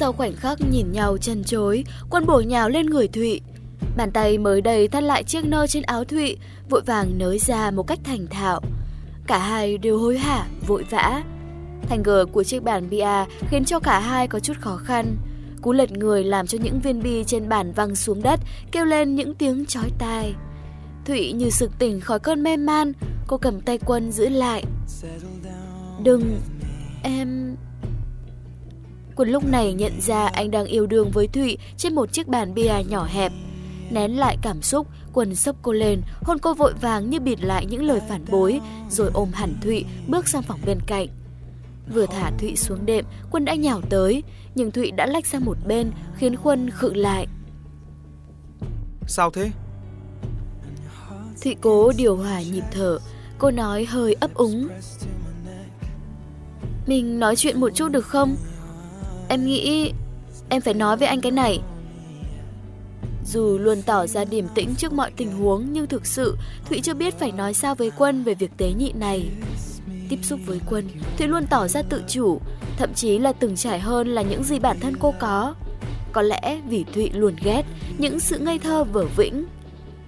Sau khoảnh khắc nhìn nhau chân chối, quân bổ nhào lên người Thụy. Bàn tay mới đầy thắt lại chiếc nơ trên áo Thụy, vội vàng nới ra một cách thành thạo. Cả hai đều hối hả, vội vã. Thành gờ của chiếc bàn bia khiến cho cả hai có chút khó khăn. Cú lật người làm cho những viên bi trên bàn văng xuống đất, kêu lên những tiếng chói tai. Thụy như sực tỉnh khỏi cơn mê man, cô cầm tay quân giữ lại. Đừng, em... Quân lúc này nhận ra anh đang yêu đương với Thụy trên một chiếc bàn bia nhỏ hẹp. Nén lại cảm xúc, Quân sốc cô lên, hôn cô vội vàng như bịt lại những lời phản bối, rồi ôm hẳn Thụy bước sang phòng bên cạnh. Vừa thả Thụy xuống đệm, Quân đã nhào tới, nhưng Thụy đã lách sang một bên, khiến Quân khựng lại. Sao thế? Thụy cố điều hòa nhịp thở, cô nói hơi ấp úng. Mình nói chuyện một chút được không? Em nghĩ em phải nói với anh cái này. Dù luôn tỏ ra điềm tĩnh trước mọi tình huống nhưng thực sự Thụy chưa biết phải nói sao với Quân về việc tế nhị này. Tiếp xúc với Quân, Thụy luôn tỏ ra tự chủ, thậm chí là từng trải hơn là những gì bản thân cô có. Có lẽ vì Thụy luôn ghét những sự ngây thơ vở vĩnh.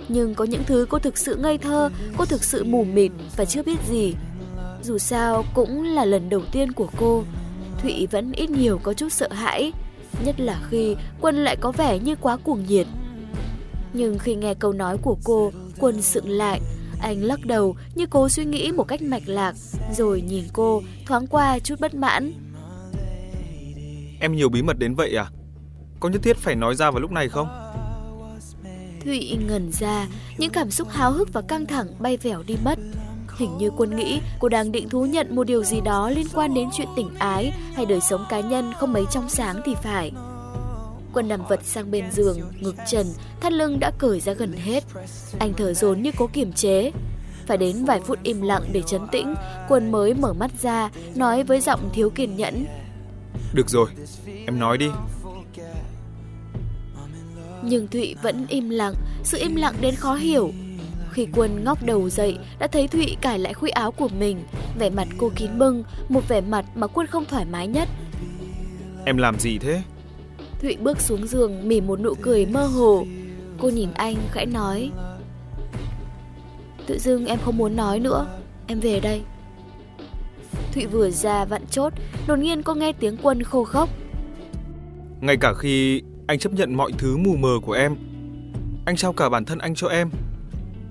Nhưng có những thứ cô thực sự ngây thơ, cô thực sự mù mịt và chưa biết gì. Dù sao cũng là lần đầu tiên của cô, Thụy vẫn ít nhiều có chút sợ hãi, nhất là khi Quân lại có vẻ như quá cuồng nhiệt. Nhưng khi nghe câu nói của cô, Quân sững lại, anh lắc đầu như cố suy nghĩ một cách mạch lạc, rồi nhìn cô, thoáng qua chút bất mãn. Em nhiều bí mật đến vậy à? Có nhất thiết phải nói ra vào lúc này không? Thụy ngẩn ra, những cảm xúc háo hức và căng thẳng bay vẻo đi mất. Hình như quân nghĩ cô đang định thú nhận một điều gì đó liên quan đến chuyện tình ái hay đời sống cá nhân không mấy trong sáng thì phải. Quân nằm vật sang bên giường, ngực trần, thắt lưng đã cởi ra gần hết. Anh thở dồn như cố kiềm chế. Phải đến vài phút im lặng để chấn tĩnh, Quân mới mở mắt ra, nói với giọng thiếu kiên nhẫn. Được rồi, em nói đi. Nhưng Thụy vẫn im lặng, sự im lặng đến khó hiểu. Khi Quân ngóc đầu dậy, đã thấy Thụy cài lại khuy áo của mình, vẻ mặt cô kín bưng, một vẻ mặt mà Quân không thoải mái nhất. Em làm gì thế? Thụy bước xuống giường, mỉm một nụ cười mơ hồ. Cô nhìn anh, khẽ nói. Tự dưng em không muốn nói nữa, em về đây. Thụy vừa ra vặn chốt, đột nhiên cô nghe tiếng Quân khô khốc. Ngay cả khi anh chấp nhận mọi thứ mù mờ của em, anh trao cả bản thân anh cho em,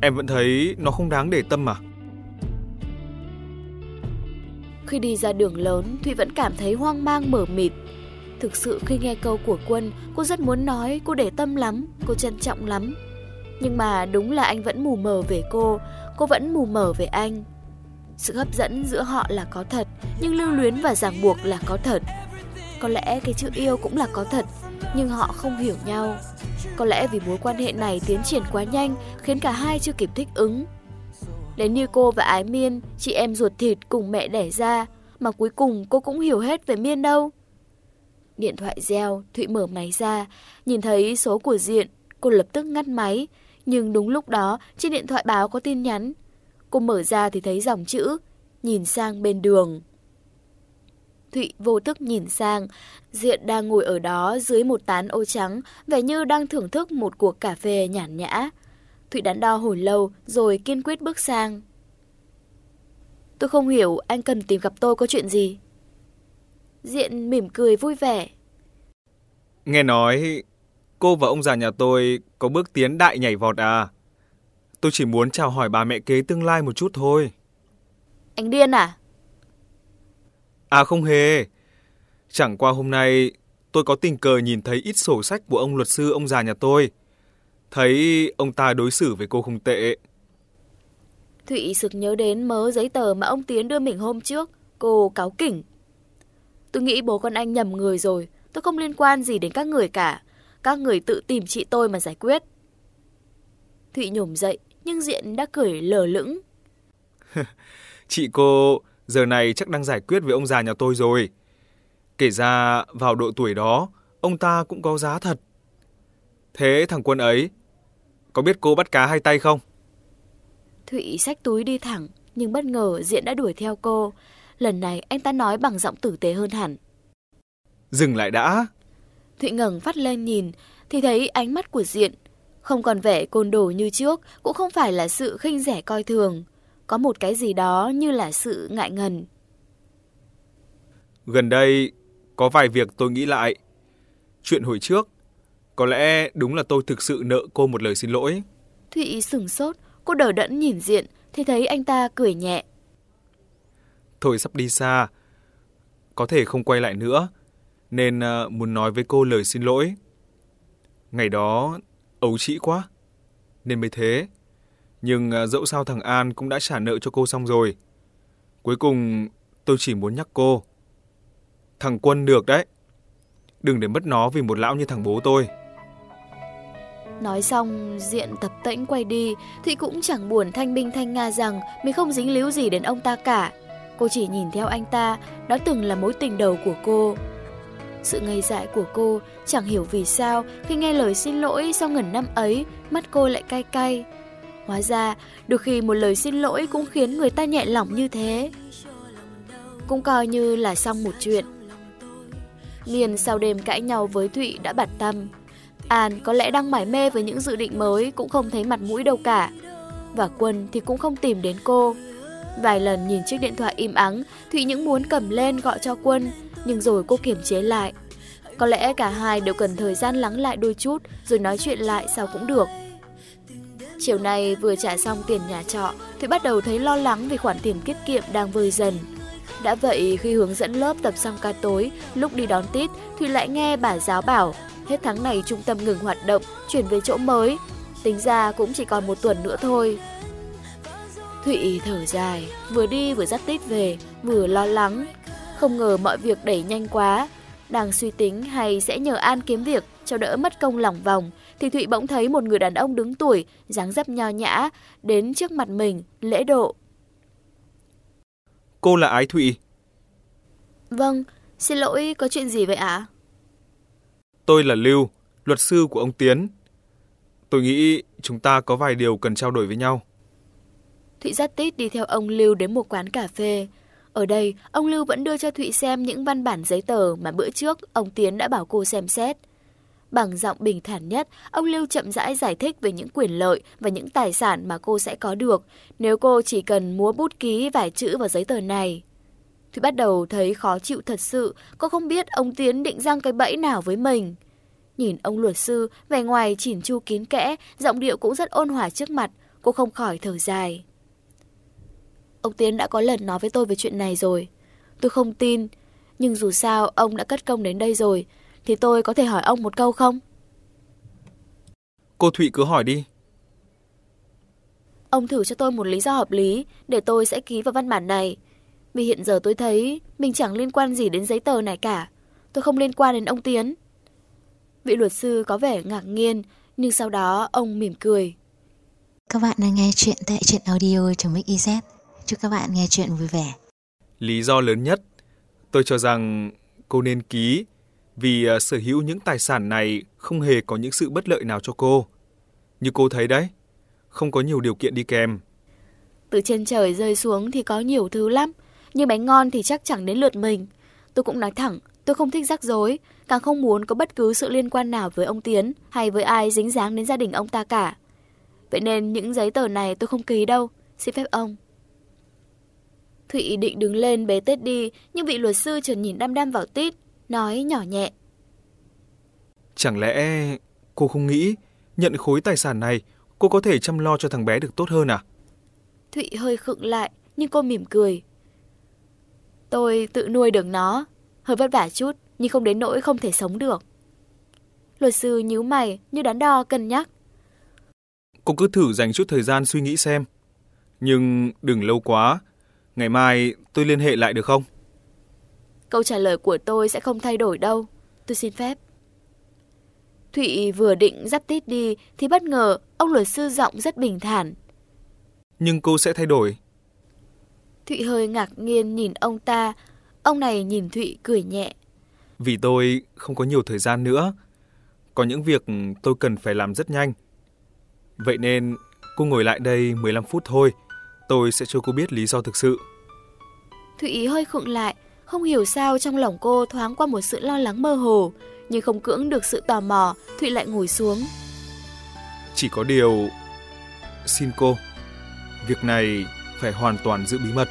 Em vẫn thấy nó không đáng để tâm mà. Khi đi ra đường lớn, Thụy vẫn cảm thấy hoang mang mở mịt. Thực sự khi nghe câu của Quân, cô rất muốn nói cô để tâm lắm, cô trân trọng lắm. Nhưng mà đúng là anh vẫn mù mờ về cô, cô vẫn mù mờ về anh. Sự hấp dẫn giữa họ là có thật, nhưng lưu luyến và ràng buộc là có thật. Có lẽ cái chữ yêu cũng là có thật, nhưng họ không hiểu nhau. Có lẽ vì mối quan hệ này tiến triển quá nhanh khiến cả hai chưa kịp thích ứng. Đến như cô và Ái Miên, chị em ruột thịt cùng mẹ đẻ ra, mà cuối cùng cô cũng hiểu hết về Miên đâu. Điện thoại reo, Thụy mở máy ra, nhìn thấy số của Diện, cô lập tức ngắt máy, nhưng đúng lúc đó trên điện thoại báo có tin nhắn. Cô mở ra thì thấy dòng chữ, nhìn sang bên đường. Thụy vô thức nhìn sang, Diện đang ngồi ở đó dưới một tán ô trắng, vẻ như đang thưởng thức một cuộc cà phê nhàn nhã. Thụy đắn đo hồi lâu rồi kiên quyết bước sang. Tôi không hiểu anh cần tìm gặp tôi có chuyện gì. Diện mỉm cười vui vẻ. Nghe nói cô và ông già nhà tôi có bước tiến đại nhảy vọt à? Tôi chỉ muốn chào hỏi bà mẹ kế tương lai một chút thôi. Anh điên à? À không hề. Chẳng qua hôm nay tôi có tình cờ nhìn thấy ít sổ sách của ông luật sư ông già nhà tôi. Thấy ông ta đối xử với cô không tệ. Thụy sực nhớ đến mớ giấy tờ mà ông Tiến đưa mình hôm trước. Cô cáo kỉnh. Tôi nghĩ bố con anh nhầm người rồi. Tôi không liên quan gì đến các người cả. Các người tự tìm chị tôi mà giải quyết. Thụy nhổm dậy, nhưng Diện đã cười lờ lững. chị cô giờ này chắc đang giải quyết với ông già nhà tôi rồi. Kể ra vào độ tuổi đó, ông ta cũng có giá thật. Thế thằng quân ấy, có biết cô bắt cá hai tay không? Thụy xách túi đi thẳng, nhưng bất ngờ Diện đã đuổi theo cô. Lần này anh ta nói bằng giọng tử tế hơn hẳn. Dừng lại đã. Thụy ngẩng phát lên nhìn, thì thấy ánh mắt của Diện. Không còn vẻ côn đồ như trước, cũng không phải là sự khinh rẻ coi thường. Có một cái gì đó như là sự ngại ngần. Gần đây, có vài việc tôi nghĩ lại. Chuyện hồi trước, có lẽ đúng là tôi thực sự nợ cô một lời xin lỗi. Thụy sửng sốt, cô đờ đẫn nhìn Diện, thì thấy anh ta cười nhẹ. Thôi sắp đi xa, có thể không quay lại nữa, nên ờ, muốn nói với cô lời xin lỗi. Ngày đó, ấu trĩ quá, nên mới thế. Nhưng à, dẫu sao thằng An cũng đã trả nợ cho cô xong rồi. Cuối cùng, tôi chỉ muốn nhắc cô. Thằng Quân được đấy. Đừng để mất nó vì một lão như thằng bố tôi. Nói xong, diện tập tễnh quay đi, Thụy cũng chẳng buồn thanh minh thanh nga rằng mình không dính líu gì đến ông ta cả. Cô chỉ nhìn theo anh ta, đó từng là mối tình đầu của cô. Sự ngây dại của cô chẳng hiểu vì sao khi nghe lời xin lỗi sau ngần năm ấy, mắt cô lại cay cay. Hóa ra, đôi khi một lời xin lỗi cũng khiến người ta nhẹ lòng như thế. Cũng coi như là xong một chuyện. Miền sau đêm cãi nhau với Thụy đã bặt tâm. An có lẽ đang mải mê với những dự định mới cũng không thấy mặt mũi đâu cả. Và Quân thì cũng không tìm đến cô. Vài lần nhìn chiếc điện thoại im ắng, Thụy những muốn cầm lên gọi cho Quân, nhưng rồi cô kiềm chế lại. Có lẽ cả hai đều cần thời gian lắng lại đôi chút rồi nói chuyện lại sao cũng được. Chiều nay vừa trả xong tiền nhà trọ, Thụy bắt đầu thấy lo lắng vì khoản tiền tiết kiệm đang vơi dần. Đã vậy khi hướng dẫn lớp tập xong ca tối, lúc đi đón tít, Thụy lại nghe bà giáo bảo hết tháng này trung tâm ngừng hoạt động, chuyển về chỗ mới. Tính ra cũng chỉ còn một tuần nữa thôi. Thụy thở dài, vừa đi vừa dắt tít về, vừa lo lắng. Không ngờ mọi việc đẩy nhanh quá. Đang suy tính hay sẽ nhờ An kiếm việc cho đỡ mất công lòng vòng, thì Thụy bỗng thấy một người đàn ông đứng tuổi, dáng dấp nho nhã, đến trước mặt mình, lễ độ. Cô là Ái Thụy? Vâng, xin lỗi, có chuyện gì vậy ạ? Tôi là Lưu, luật sư của ông Tiến. Tôi nghĩ chúng ta có vài điều cần trao đổi với nhau. Thụy dắt tít đi theo ông Lưu đến một quán cà phê. Ở đây, ông Lưu vẫn đưa cho Thụy xem những văn bản giấy tờ mà bữa trước ông Tiến đã bảo cô xem xét. Bằng giọng bình thản nhất, ông Lưu chậm rãi giải thích về những quyền lợi và những tài sản mà cô sẽ có được nếu cô chỉ cần múa bút ký vài chữ vào giấy tờ này. Thủy bắt đầu thấy khó chịu thật sự, cô không biết ông Tiến định răng cái bẫy nào với mình. Nhìn ông luật sư, vẻ ngoài chỉn chu kín kẽ, giọng điệu cũng rất ôn hòa trước mặt, cô không khỏi thở dài. Ông Tiến đã có lần nói với tôi về chuyện này rồi. Tôi không tin, nhưng dù sao ông đã cất công đến đây rồi, thì tôi có thể hỏi ông một câu không? Cô Thụy cứ hỏi đi. Ông thử cho tôi một lý do hợp lý để tôi sẽ ký vào văn bản này. Vì hiện giờ tôi thấy mình chẳng liên quan gì đến giấy tờ này cả. Tôi không liên quan đến ông Tiến. Vị luật sư có vẻ ngạc nhiên, nhưng sau đó ông mỉm cười. Các bạn đang nghe chuyện tại truyện audio trong Mix Chúc các bạn nghe chuyện vui vẻ. Lý do lớn nhất, tôi cho rằng cô nên ký vì à, sở hữu những tài sản này không hề có những sự bất lợi nào cho cô. Như cô thấy đấy, không có nhiều điều kiện đi kèm. Từ trên trời rơi xuống thì có nhiều thứ lắm, nhưng bánh ngon thì chắc chẳng đến lượt mình. Tôi cũng nói thẳng, tôi không thích rắc rối, càng không muốn có bất cứ sự liên quan nào với ông Tiến hay với ai dính dáng đến gia đình ông ta cả. Vậy nên những giấy tờ này tôi không ký đâu, xin phép ông. Thụy định đứng lên bế Tết đi, nhưng vị luật sư chợt nhìn đăm đăm vào Tít, nói nhỏ nhẹ. Chẳng lẽ cô không nghĩ nhận khối tài sản này cô có thể chăm lo cho thằng bé được tốt hơn à? Thụy hơi khựng lại, nhưng cô mỉm cười. Tôi tự nuôi được nó, hơi vất vả chút, nhưng không đến nỗi không thể sống được. Luật sư nhíu mày như đắn đo cân nhắc. Cô cứ thử dành chút thời gian suy nghĩ xem. Nhưng đừng lâu quá, ngày mai tôi liên hệ lại được không? Câu trả lời của tôi sẽ không thay đổi đâu, tôi xin phép. Thụy vừa định dắt tít đi thì bất ngờ ông luật sư giọng rất bình thản. Nhưng cô sẽ thay đổi. Thụy hơi ngạc nhiên nhìn ông ta. Ông này nhìn Thụy cười nhẹ. Vì tôi không có nhiều thời gian nữa. Có những việc tôi cần phải làm rất nhanh. Vậy nên cô ngồi lại đây 15 phút thôi. Tôi sẽ cho cô biết lý do thực sự. Thụy hơi khựng lại, không hiểu sao trong lòng cô thoáng qua một sự lo lắng mơ hồ, Nhưng không cưỡng được sự tò mò, Thụy lại ngồi xuống. Chỉ có điều... Xin cô, việc này phải hoàn toàn giữ bí mật.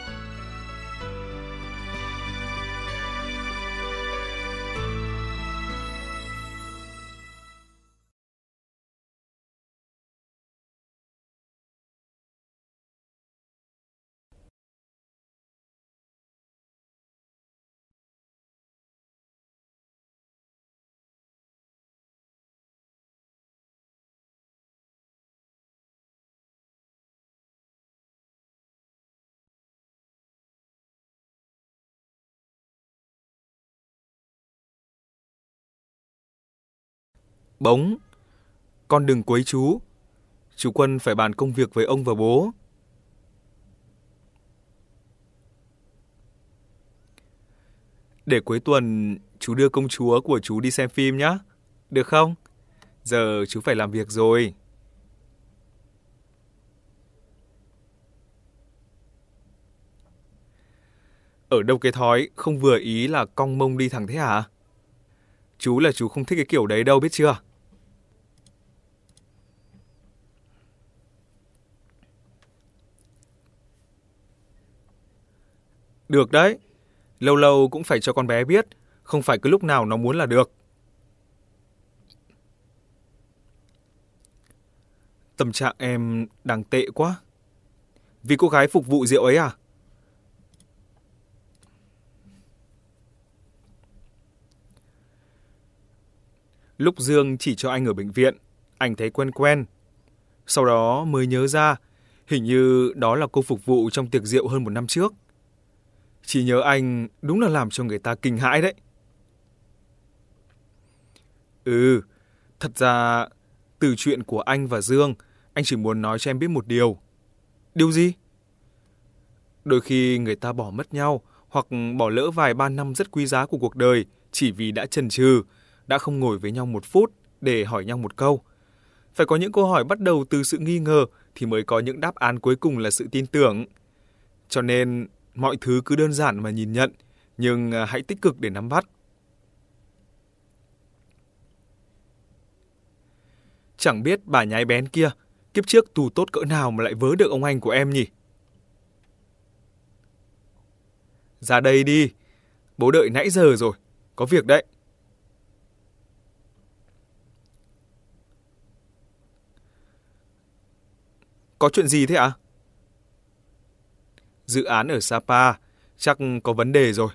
Bóng, con đừng quấy chú. Chú Quân phải bàn công việc với ông và bố. Để cuối tuần chú đưa công chúa của chú đi xem phim nhé. Được không? Giờ chú phải làm việc rồi. Ở đâu cái thói không vừa ý là cong mông đi thẳng thế hả? Chú là chú không thích cái kiểu đấy đâu biết chưa? Được đấy. Lâu lâu cũng phải cho con bé biết, không phải cứ lúc nào nó muốn là được. Tâm trạng em đang tệ quá. Vì cô gái phục vụ rượu ấy à? Lúc Dương chỉ cho anh ở bệnh viện, anh thấy quen quen. Sau đó mới nhớ ra, hình như đó là cô phục vụ trong tiệc rượu hơn một năm trước. Chỉ nhớ anh đúng là làm cho người ta kinh hãi đấy. Ừ, thật ra từ chuyện của anh và Dương, anh chỉ muốn nói cho em biết một điều. Điều gì? Đôi khi người ta bỏ mất nhau hoặc bỏ lỡ vài ba năm rất quý giá của cuộc đời chỉ vì đã chần chừ, đã không ngồi với nhau một phút để hỏi nhau một câu. Phải có những câu hỏi bắt đầu từ sự nghi ngờ thì mới có những đáp án cuối cùng là sự tin tưởng. Cho nên mọi thứ cứ đơn giản mà nhìn nhận, nhưng à, hãy tích cực để nắm bắt. Chẳng biết bà nhái bén kia, kiếp trước tù tốt cỡ nào mà lại vớ được ông anh của em nhỉ? Ra đây đi, bố đợi nãy giờ rồi, có việc đấy. Có chuyện gì thế ạ? À? Dự án ở Sapa chắc có vấn đề rồi.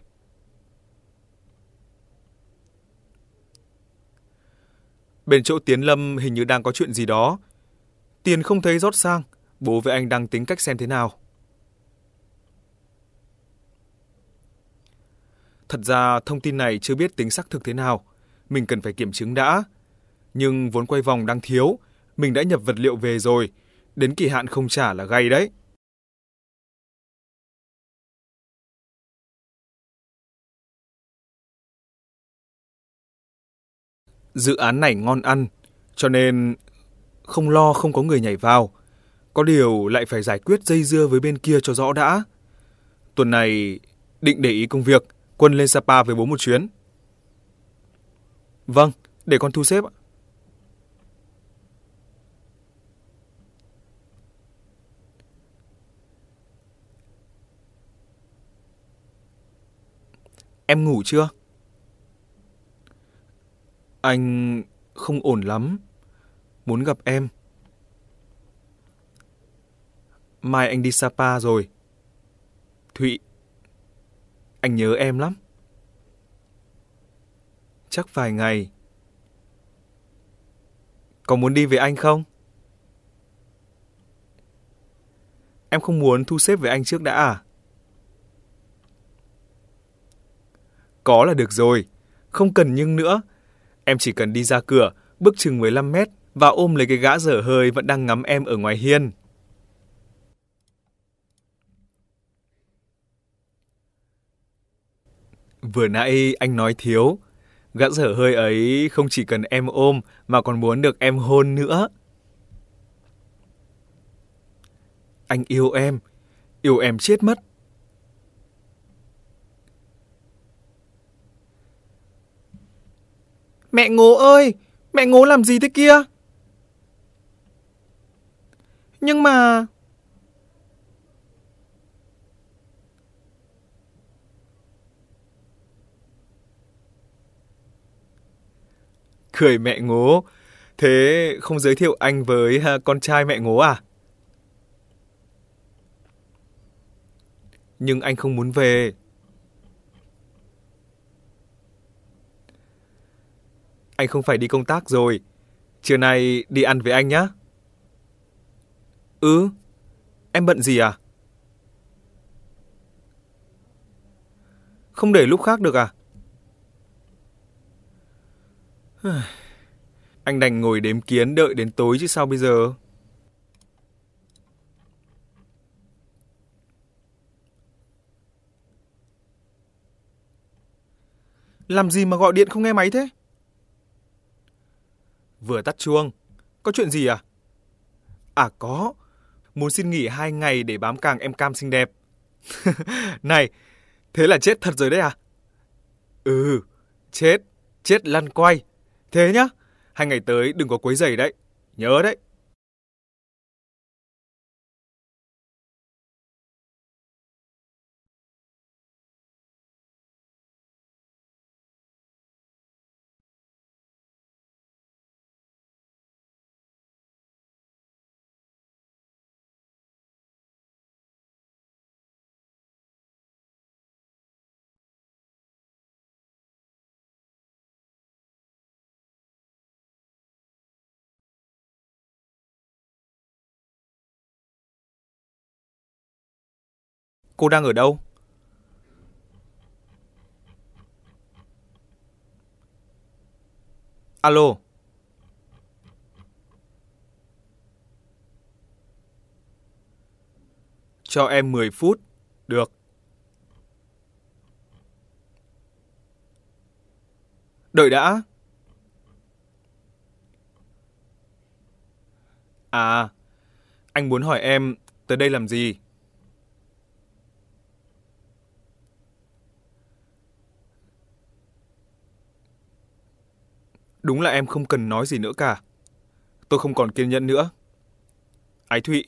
Bên chỗ Tiến Lâm hình như đang có chuyện gì đó. Tiền không thấy rót sang, bố với anh đang tính cách xem thế nào. Thật ra thông tin này chưa biết tính xác thực thế nào, mình cần phải kiểm chứng đã. Nhưng vốn quay vòng đang thiếu, mình đã nhập vật liệu về rồi, đến kỳ hạn không trả là gay đấy. Dự án này ngon ăn, cho nên không lo không có người nhảy vào. Có điều lại phải giải quyết dây dưa với bên kia cho rõ đã. Tuần này định để ý công việc, Quân lên Sapa với bố một chuyến. Vâng, để con thu xếp ạ. Em ngủ chưa? Anh không ổn lắm. Muốn gặp em. Mai anh đi Sapa rồi. Thụy, anh nhớ em lắm. Chắc vài ngày. Có muốn đi với anh không? Em không muốn thu xếp với anh trước đã à? Có là được rồi, không cần nhưng nữa, Em chỉ cần đi ra cửa, bước chừng 15 mét và ôm lấy cái gã dở hơi vẫn đang ngắm em ở ngoài hiên. Vừa nãy anh nói thiếu, gã dở hơi ấy không chỉ cần em ôm mà còn muốn được em hôn nữa. Anh yêu em, yêu em chết mất. Mẹ ngố ơi, mẹ ngố làm gì thế kia? Nhưng mà... Cười mẹ ngố. Thế không giới thiệu anh với à, con trai mẹ ngố à? Nhưng anh không muốn về. Anh không phải đi công tác rồi. Trưa nay đi ăn với anh nhé. Ừ, em bận gì à? Không để lúc khác được à? Anh đành ngồi đếm kiến đợi đến tối chứ sao bây giờ? Làm gì mà gọi điện không nghe máy thế? Vừa tắt chuông. Có chuyện gì à? À có. Muốn xin nghỉ hai ngày để bám càng em cam xinh đẹp. này, thế là chết thật rồi đấy à? Ừ, chết, chết lăn quay. Thế nhá, hai ngày tới đừng có quấy giày đấy. Nhớ đấy. Cô đang ở đâu? Alo. Cho em 10 phút. Được. Đợi đã. À, anh muốn hỏi em tới đây làm gì? Đúng là em không cần nói gì nữa cả. Tôi không còn kiên nhẫn nữa. Ái Thụy,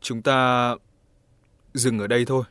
chúng ta dừng ở đây thôi.